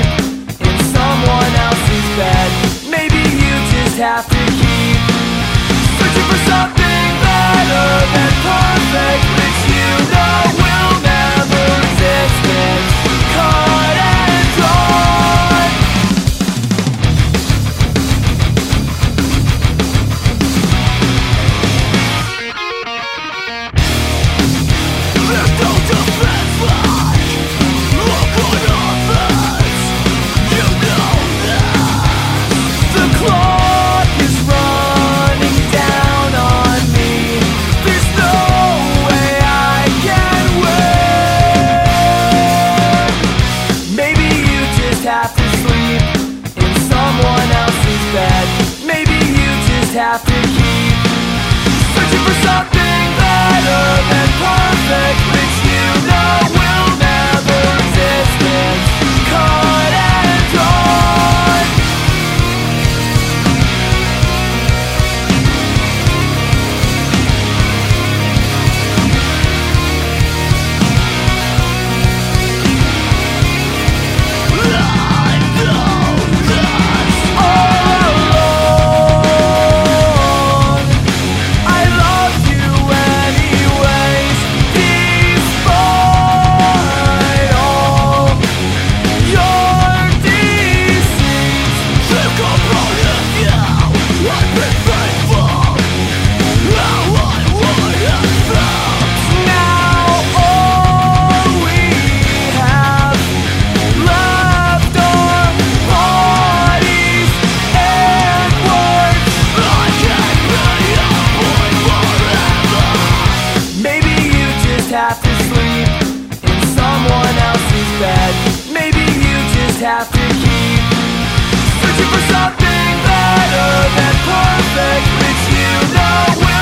in someone else's bed. Maybe you just have to keep searching for something better than perfect. have to sleep in someone else's bed. Maybe you just have to keep searching for something better than perfect, which you know.